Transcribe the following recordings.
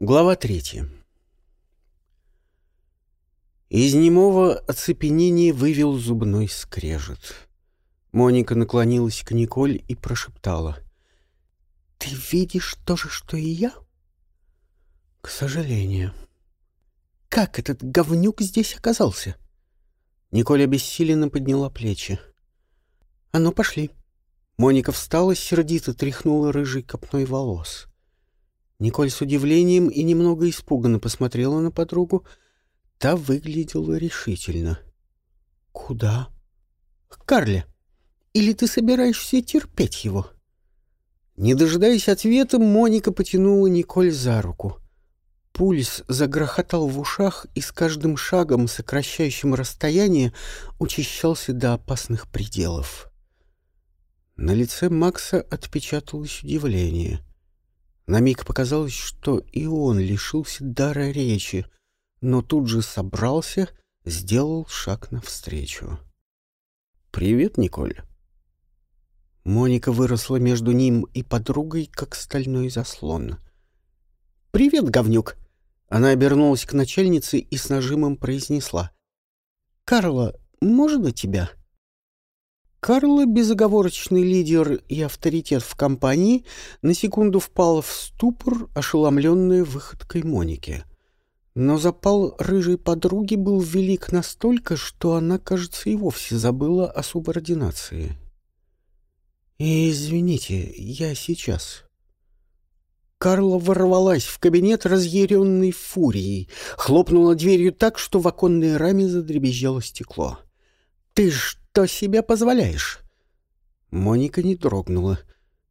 Глава третья. Из немого оцепенения вывел зубной скрежет. Моника наклонилась к Николь и прошептала. «Ты видишь то же, что и я?» «К сожалению». «Как этот говнюк здесь оказался?» Николь обессиленно подняла плечи. «А ну, пошли». Моника встала, сердито тряхнула рыжей копной волос. Николь с удивлением и немного испуганно посмотрела на подругу. Та выглядела решительно. «Куда?» «К Карле. Или ты собираешься терпеть его?» Не дожидаясь ответа, Моника потянула Николь за руку. Пульс загрохотал в ушах и с каждым шагом, сокращающим расстояние, учащался до опасных пределов. На лице Макса отпечаталось удивление. На миг показалось, что и он лишился дара речи, но тут же собрался, сделал шаг навстречу. «Привет, Николь». Моника выросла между ним и подругой, как стальной заслон. «Привет, говнюк!» Она обернулась к начальнице и с нажимом произнесла. «Карла, можно тебя?» Карла, безоговорочный лидер и авторитет в компании, на секунду впала в ступор, ошеломленная выходкой Моники. Но запал рыжей подруги был велик настолько, что она, кажется, и вовсе забыла о субординации. «Извините, я сейчас». Карла ворвалась в кабинет разъяренной фурией, хлопнула дверью так, что в оконной раме задребезжало стекло. «Ты что себе позволяешь?» Моника не дрогнула,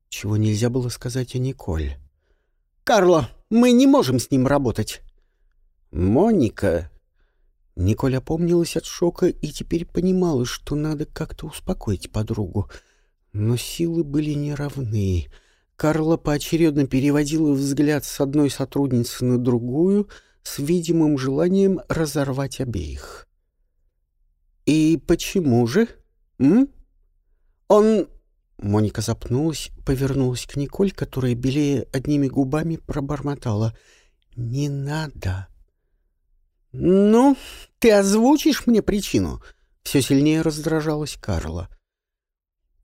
чего нельзя было сказать о Николь. «Карло, мы не можем с ним работать!» «Моника!» Николь опомнилась от шока и теперь понимала, что надо как-то успокоить подругу. Но силы были неравны. Карла поочередно переводила взгляд с одной сотрудницы на другую с видимым желанием разорвать обеих. «И почему же? М? Он...» Моника запнулась, повернулась к Николь, которая, белее одними губами, пробормотала. «Не надо». «Ну, ты озвучишь мне причину?» Все сильнее раздражалась Карла.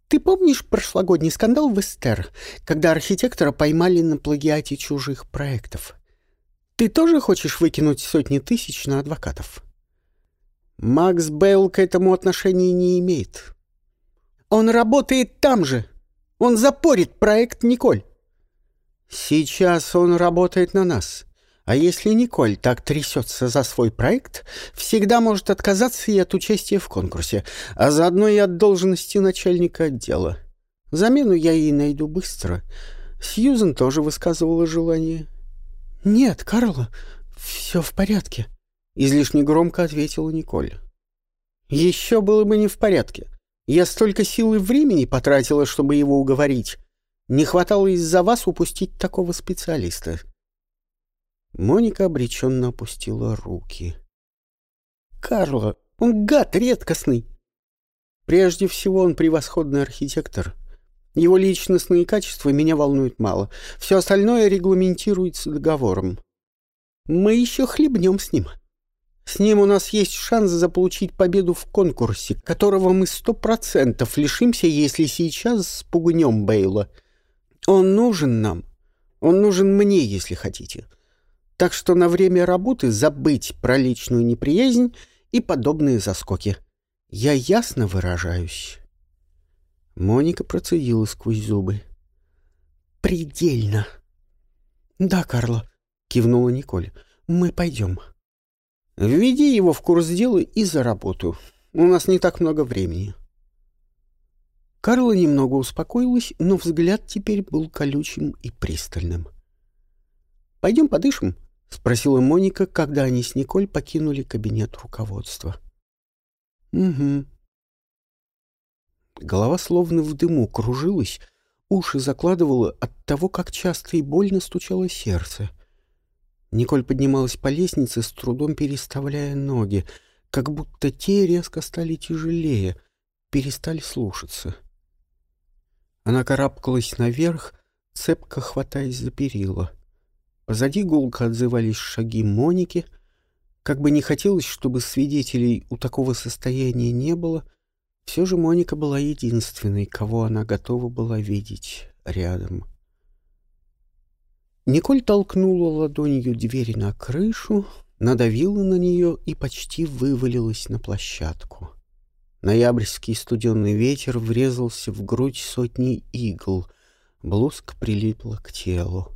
«Ты помнишь прошлогодний скандал в Эстер, когда архитектора поймали на плагиате чужих проектов? Ты тоже хочешь выкинуть сотни тысяч на адвокатов?» Макс Бейл к этому отношения не имеет. Он работает там же. Он запорит проект Николь. Сейчас он работает на нас. А если Николь так трясется за свой проект, всегда может отказаться и от участия в конкурсе, а заодно и от должности начальника отдела. Замену я ей найду быстро. Сьюзен тоже высказывала желание. «Нет, Карла, все в порядке», — излишне громко ответила Николь. «Еще было бы не в порядке. Я столько сил и времени потратила, чтобы его уговорить. Не хватало из-за вас упустить такого специалиста». Моника обреченно опустила руки. «Карло, он гад редкостный!» «Прежде всего, он превосходный архитектор. Его личностные качества меня волнуют мало. Все остальное регламентируется договором. Мы еще хлебнем с ним». С ним у нас есть шанс заполучить победу в конкурсе, которого мы сто процентов лишимся, если сейчас спугнем Бейла. Он нужен нам. Он нужен мне, если хотите. Так что на время работы забыть про личную неприязнь и подобные заскоки. Я ясно выражаюсь. Моника процедила сквозь зубы. «Предельно!» «Да, Карла», — кивнула Николь, — «мы пойдем». Введи его в курс дела и за работу. У нас не так много времени. Карла немного успокоилась, но взгляд теперь был колючим и пристальным. «Пойдем подышим?» — спросила Моника, когда они с Николь покинули кабинет руководства. «Угу». Голова словно в дыму кружилась, уши закладывала от того, как часто и больно стучало сердце — Николь поднималась по лестнице, с трудом переставляя ноги, как будто те резко стали тяжелее, перестали слушаться. Она карабкалась наверх, цепко хватаясь за перила. Позади гулко отзывались шаги Моники. Как бы не хотелось, чтобы свидетелей у такого состояния не было, все же Моника была единственной, кого она готова была видеть рядом. Николь толкнула ладонью дверь на крышу, надавила на нее и почти вывалилась на площадку. Ноябрьский студенный ветер врезался в грудь сотни игл, блузка прилипла к телу.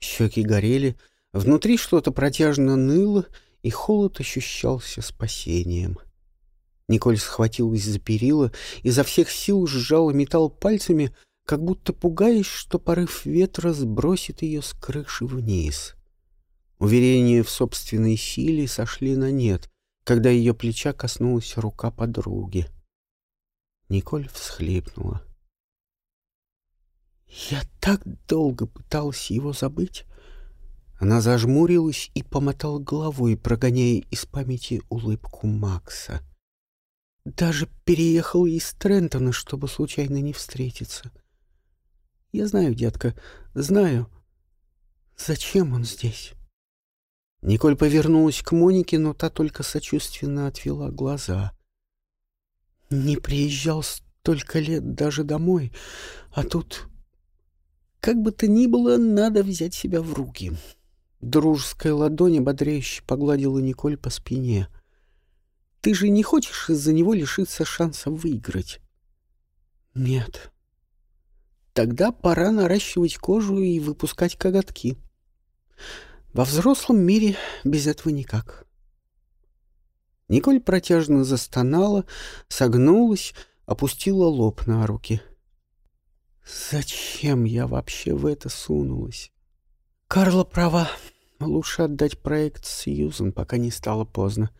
Щеки горели, внутри что-то протяжно ныло, и холод ощущался спасением. Николь схватилась за перила, изо всех сил сжала металл пальцами, как будто пугаясь, что порыв ветра сбросит ее с крыши вниз. Уверения в собственной силе сошли на нет, когда ее плеча коснулась рука подруги. Николь всхлипнула. Я так долго пыталась его забыть. Она зажмурилась и помотала головой, прогоняя из памяти улыбку Макса. Даже переехала из Трентона, чтобы случайно не встретиться. Я знаю, детка, знаю. Зачем он здесь? Николь повернулась к Монике, но та только сочувственно отвела глаза. Не приезжал столько лет даже домой, а тут как бы то ни было, надо взять себя в руки. Дружеская ладонь ободряюще погладила Николь по спине. «Ты же не хочешь из-за него лишиться шанса выиграть?» «Нет». «Тогда пора наращивать кожу и выпускать коготки. Во взрослом мире без этого никак». Николь протяжно застонала, согнулась, опустила лоб на руки — Зачем я вообще в это сунулась? Карла права. Лучше отдать проект Сьюзен, пока не стало поздно.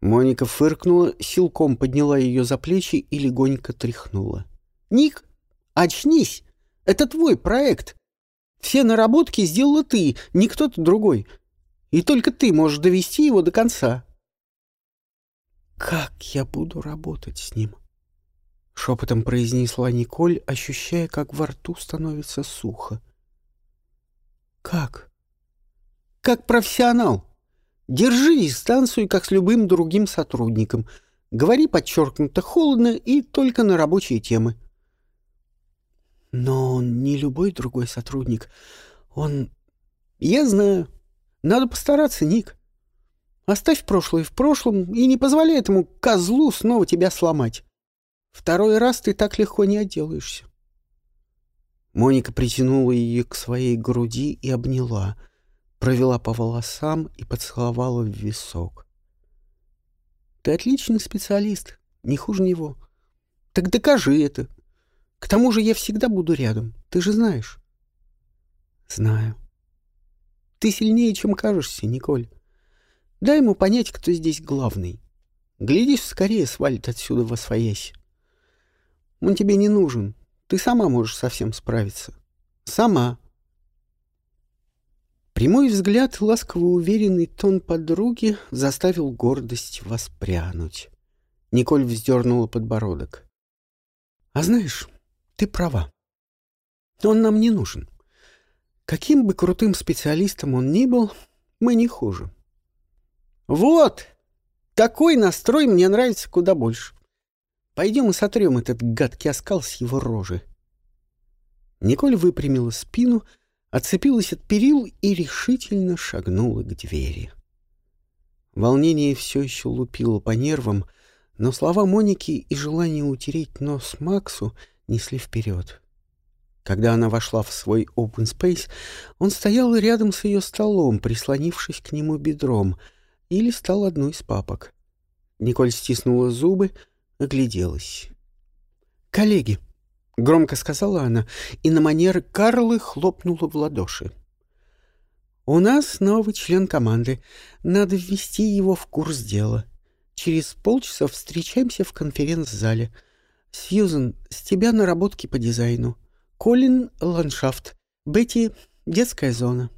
Моника фыркнула, силком подняла ее за плечи и легонько тряхнула. «Ник, очнись! Это твой проект! Все наработки сделала ты, не кто-то другой. И только ты можешь довести его до конца». «Как я буду работать с ним?» Шепотом произнесла Николь, ощущая, как во рту становится сухо. «Как?» «Как профессионал. Держи дистанцию, как с любым другим сотрудником. Говори подчеркнуто холодно и только на рабочие темы». «Но он не любой другой сотрудник. Он...» «Я знаю. Надо постараться, Ник. Оставь прошлое в прошлом и не позволяй этому козлу снова тебя сломать». Второй раз ты так легко не отделаешься. Моника притянула ее к своей груди и обняла, провела по волосам и поцеловала в висок. Ты отличный специалист, не хуже него. Так докажи это. К тому же я всегда буду рядом, ты же знаешь. Знаю. Ты сильнее, чем кажешься, Николь. Дай ему понять, кто здесь главный. Глядишь, скорее свалит отсюда во своясь. Он тебе не нужен. Ты сама можешь совсем справиться. Сама. Прямой взгляд, ласково уверенный тон подруги заставил гордость воспрянуть. Николь вздернула подбородок. «А знаешь, ты права. Он нам не нужен. Каким бы крутым специалистом он ни был, мы не хуже. Вот! Такой настрой мне нравится куда больше. Пойдем и сотрем этот гадкий оскал с его рожи. Николь выпрямила спину, отцепилась от перил и решительно шагнула к двери. Волнение все еще лупило по нервам, но слова Моники и желание утереть нос Максу несли вперед. Когда она вошла в свой open space, он стоял рядом с ее столом, прислонившись к нему бедром, и листал одну из папок. Николь стиснула зубы, огляделась. «Коллеги!» — громко сказала она, и на манер Карлы хлопнула в ладоши. «У нас новый член команды. Надо ввести его в курс дела. Через полчаса встречаемся в конференц-зале. Сьюзен, с тебя наработки по дизайну. Колин — ландшафт. Бетти — детская зона».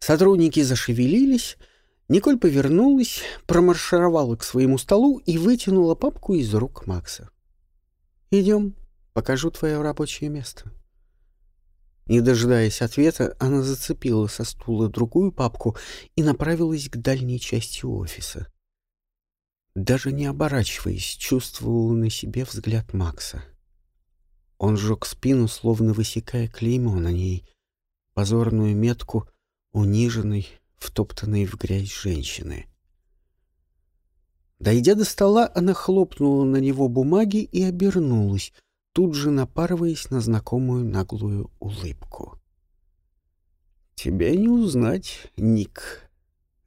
Сотрудники зашевелились — Николь повернулась, промаршировала к своему столу и вытянула папку из рук Макса. «Идем, покажу твое рабочее место». Не дожидаясь ответа, она зацепила со стула другую папку и направилась к дальней части офиса. Даже не оборачиваясь, чувствовала на себе взгляд Макса. Он сжег спину, словно высекая клеймо на ней, позорную метку униженной, втоптанной в грязь женщины. Дойдя до стола, она хлопнула на него бумаги и обернулась, тут же напарываясь на знакомую наглую улыбку. «Тебя не узнать, Ник.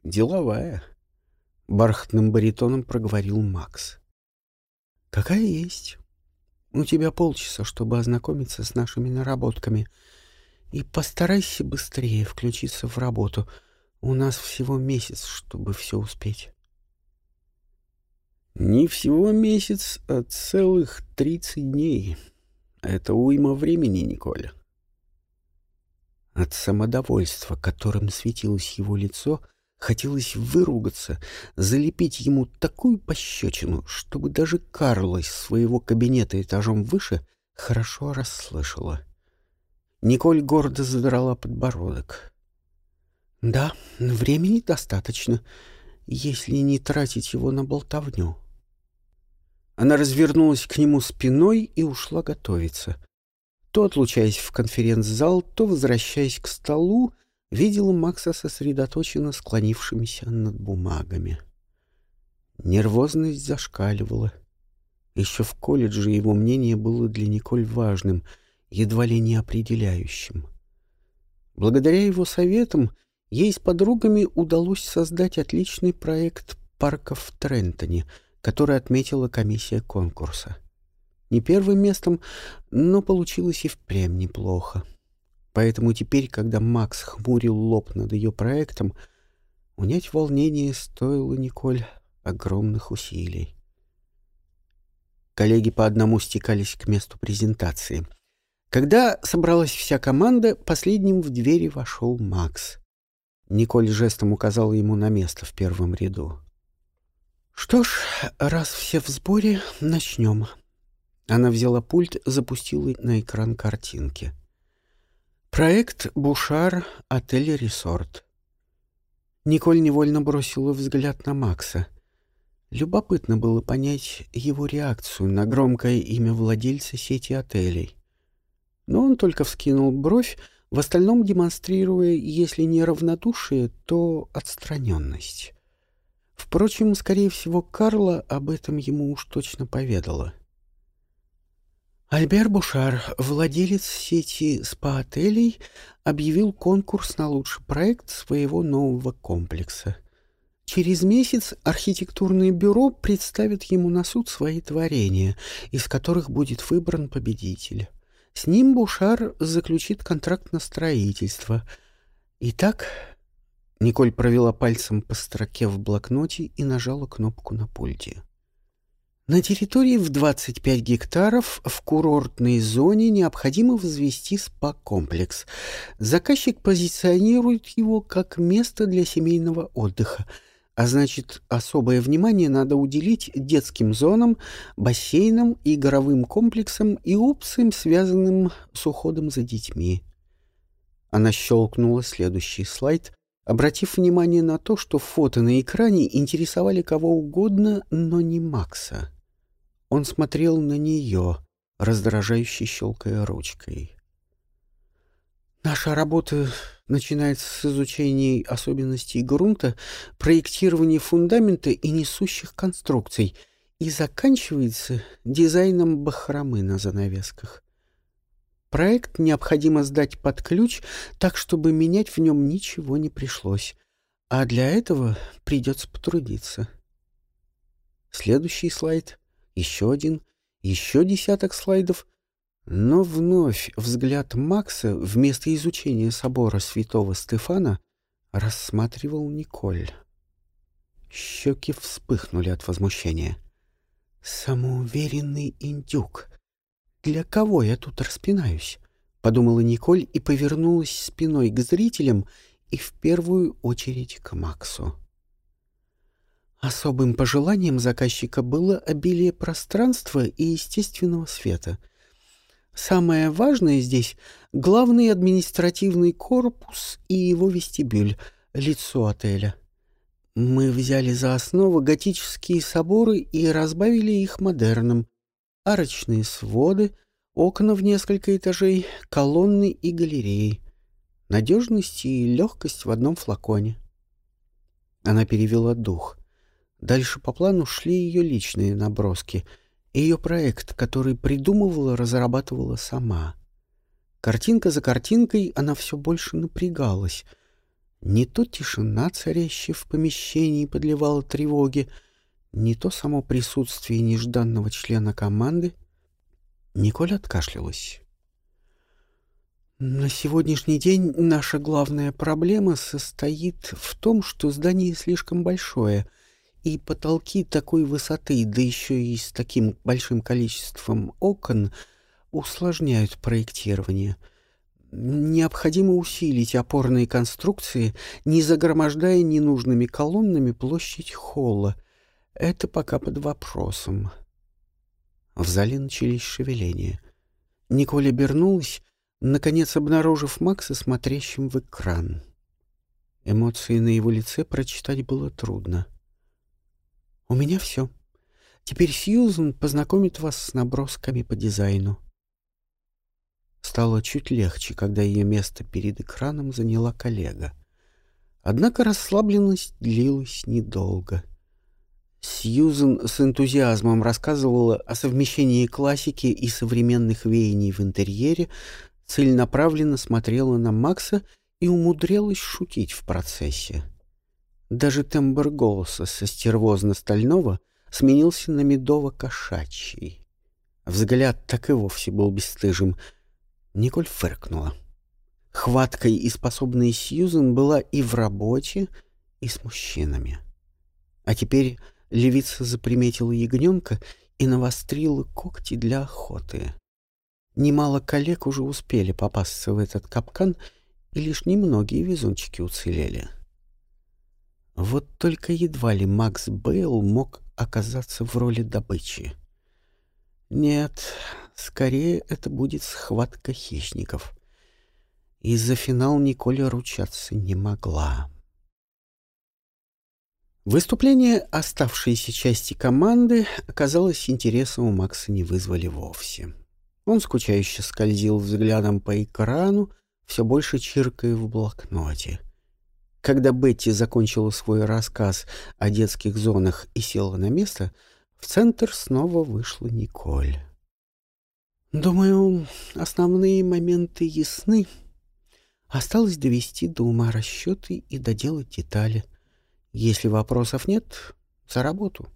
Деловая», — бархатным баритоном проговорил Макс. «Какая есть. У тебя полчаса, чтобы ознакомиться с нашими наработками. И постарайся быстрее включиться в работу. У нас всего месяц, чтобы все успеть». Не всего месяц, а целых тридцать дней. Это уйма времени, Николя. От самодовольства, которым светилось его лицо, хотелось выругаться, залепить ему такую пощечину, чтобы даже Карла из своего кабинета этажом выше хорошо расслышала. Николь гордо задрала подбородок. «Да, времени достаточно, если не тратить его на болтовню». Она развернулась к нему спиной и ушла готовиться. То отлучаясь в конференц-зал, то возвращаясь к столу, видела Макса сосредоточенно склонившимися над бумагами. Нервозность зашкаливала. Еще в колледже его мнение было для Николь важным, едва ли не определяющим. Благодаря его советам ей с подругами удалось создать отличный проект парка в Трентоне — который отметила комиссия конкурса. Не первым местом, но получилось и впрямь неплохо. Поэтому теперь, когда Макс хмурил лоб над ее проектом, унять волнение стоило Николь огромных усилий. Коллеги по одному стекались к месту презентации. Когда собралась вся команда, последним в двери вошел Макс. Николь жестом указала ему на место в первом ряду. «Что ж, раз все в сборе, начнем». Она взяла пульт, запустила на экран картинки. Проект «Бушар. Отель-ресорт». Николь невольно бросила взгляд на Макса. Любопытно было понять его реакцию на громкое имя владельца сети отелей. Но он только вскинул бровь, в остальном демонстрируя, если не равнодушие, то отстраненность. Впрочем, скорее всего, Карла об этом ему уж точно поведала. Альбер Бушар, владелец сети спа-отелей, объявил конкурс на лучший проект своего нового комплекса. Через месяц архитектурное бюро представит ему на суд свои творения, из которых будет выбран победитель. С ним Бушар заключит контракт на строительство. Итак, Николь провела пальцем по строке в блокноте и нажала кнопку на пульте. На территории в 25 гектаров в курортной зоне необходимо возвести спа-комплекс. Заказчик позиционирует его как место для семейного отдыха, а значит, особое внимание надо уделить детским зонам, бассейнам, игровым комплексам и опциям, связанным с уходом за детьми. Она щелкнула следующий слайд — обратив внимание на то, что фото на экране интересовали кого угодно, но не Макса. Он смотрел на нее, раздражающе щелкая ручкой. Наша работа начинается с изучения особенностей грунта, проектирования фундамента и несущих конструкций и заканчивается дизайном бахромы на занавесках. Проект необходимо сдать под ключ, так чтобы менять в нем ничего не пришлось. А для этого придется потрудиться. Следующий слайд, еще один, еще десяток слайдов. Но вновь взгляд Макса вместо изучения собора святого Стефана рассматривал Николь. Щеки вспыхнули от возмущения. «Самоуверенный индюк!» «Для кого я тут распинаюсь?» — подумала Николь и повернулась спиной к зрителям и в первую очередь к Максу. Особым пожеланием заказчика было обилие пространства и естественного света. Самое важное здесь — главный административный корпус и его вестибюль, лицо отеля. Мы взяли за основу готические соборы и разбавили их модерном. Арочные своды, окна в несколько этажей, колонны и галереи. Надежность и легкость в одном флаконе. Она перевела дух. Дальше по плану шли ее личные наброски — ее проект, который придумывала, разрабатывала сама. Картинка за картинкой она все больше напрягалась. Не то тишина, царящая в помещении, подливала тревоги, не то само присутствие нежданного члена команды. Николь откашлялась. На сегодняшний день наша главная проблема состоит в том, что здание слишком большое — и потолки такой высоты, да еще и с таким большим количеством окон, усложняют проектирование. Необходимо усилить опорные конструкции, не загромождая ненужными колоннами площадь холла. Это пока под вопросом. В зале начались шевеления. Николь обернулась, наконец обнаружив Макса смотрящим в экран. Эмоции на его лице прочитать было трудно. — у меня все. Теперь Сьюзен познакомит вас с набросками по дизайну. Стало чуть легче, когда ее место перед экраном заняла коллега. Однако расслабленность длилась недолго. Сьюзен с энтузиазмом рассказывала о совмещении классики и современных веяний в интерьере, целенаправленно смотрела на Макса и умудрялась шутить в процессе. Даже тембр голоса со стервозно-стального сменился на медово-кошачий. Взгляд так и вовсе был бесстыжим. Николь фыркнула. Хваткой и способной Сьюзен была и в работе, и с мужчинами. А теперь левица заприметила ягненка и навострила когти для охоты. Немало коллег уже успели попасться в этот капкан, и лишь немногие везунчики уцелели. Вот только едва ли Макс Бейл мог оказаться в роли добычи. Нет, скорее это будет схватка хищников. И за финал Николя ручаться не могла. Выступление оставшейся части команды, оказалось, интереса у Макса не вызвали вовсе. Он скучающе скользил взглядом по экрану, все больше чиркая в блокноте. Когда Бетти закончила свой рассказ о детских зонах и села на место, в центр снова вышла Николь. «Думаю, основные моменты ясны. Осталось довести до ума расчеты и доделать детали. Если вопросов нет, за работу».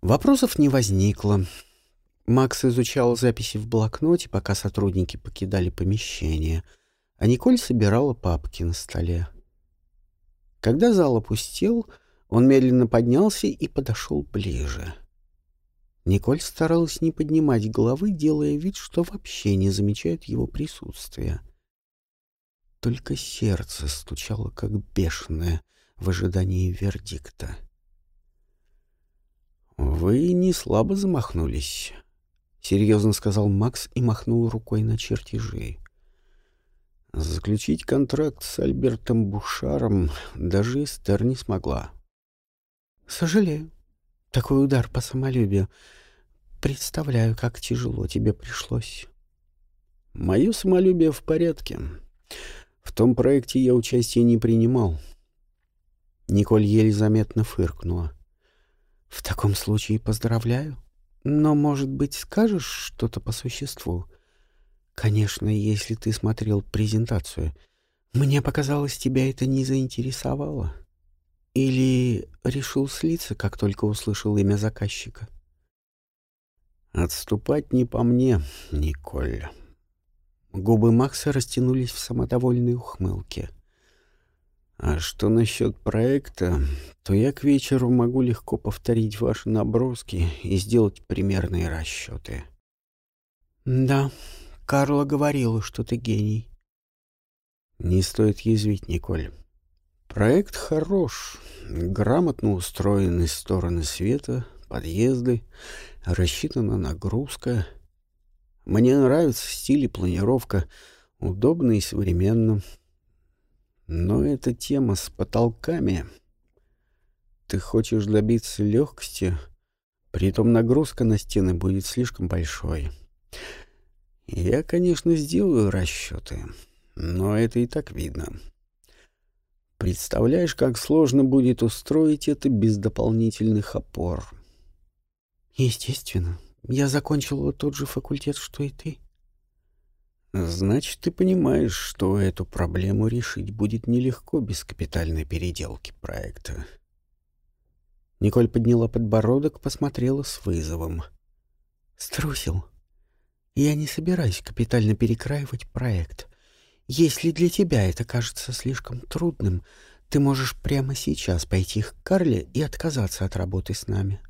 Вопросов не возникло. Макс изучал записи в блокноте, пока сотрудники покидали помещение, а Николь собирала папки на столе. Когда зал опустел, он медленно поднялся и подошел ближе. Николь старалась не поднимать головы, делая вид, что вообще не замечает его присутствия. Только сердце стучало, как бешеное, в ожидании вердикта. «Вы не слабо замахнулись», — серьезно сказал Макс и махнул рукой на чертежи. Заключить контракт с Альбертом Бушаром даже Эстер не смогла. «Сожалею. Такой удар по самолюбию. Представляю, как тяжело тебе пришлось». «Мое самолюбие в порядке. В том проекте я участия не принимал». Николь еле заметно фыркнула. «В таком случае поздравляю. Но, может быть, скажешь что-то по существу?» Конечно, если ты смотрел презентацию. Мне показалось, тебя это не заинтересовало. Или решил слиться, как только услышал имя заказчика? Отступать не по мне, Николь. Губы Макса растянулись в самодовольной ухмылке. А что насчет проекта, то я к вечеру могу легко повторить ваши наброски и сделать примерные расчеты. Да, Карла говорила, что ты гений. Не стоит язвить, Николь. Проект хорош, грамотно устроены стороны света, подъезды, рассчитана нагрузка. Мне нравится стиль и планировка, удобно и современно. Но эта тема с потолками... Ты хочешь добиться легкости, притом нагрузка на стены будет слишком большой. Я, конечно, сделаю расчеты, но это и так видно. Представляешь, как сложно будет устроить это без дополнительных опор? Естественно. Я закончила тот же факультет, что и ты. Значит, ты понимаешь, что эту проблему решить будет нелегко без капитальной переделки проекта. Николь подняла подбородок, посмотрела с вызовом. Струсил. Я не собираюсь капитально перекраивать проект. Если для тебя это кажется слишком трудным, ты можешь прямо сейчас пойти к Карле и отказаться от работы с нами.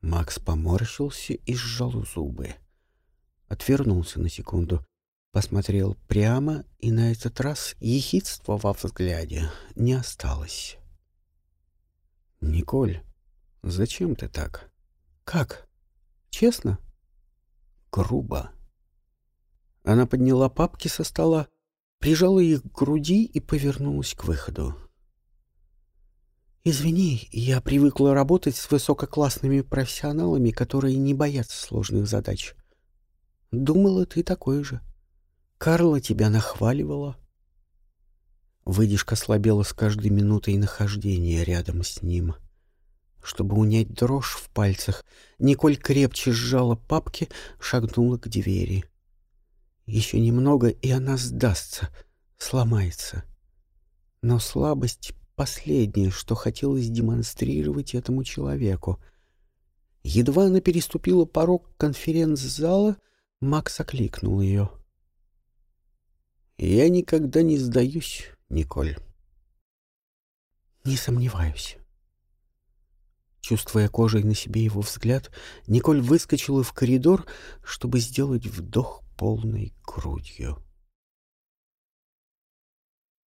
Макс поморщился и сжал зубы. Отвернулся на секунду, посмотрел прямо, и на этот раз ехидства во взгляде не осталось. «Николь, зачем ты так?» «Как? Честно?» «Грубо». Она подняла папки со стола, прижала их к груди и повернулась к выходу. «Извини, я привыкла работать с высококлассными профессионалами, которые не боятся сложных задач. Думала, ты такой же. Карла тебя нахваливала. Выдержка слабела с каждой минутой нахождения рядом с ним. Чтобы унять дрожь в пальцах, Николь крепче сжала папки, шагнула к двери. Еще немного, и она сдастся, сломается. Но слабость — последнее, что хотелось демонстрировать этому человеку. Едва она переступила порог конференц-зала, Макс окликнул ее. «Я никогда не сдаюсь, Николь». «Не сомневаюсь». Чувствуя кожей на себе его взгляд, Николь выскочила в коридор, чтобы сделать вдох полной грудью.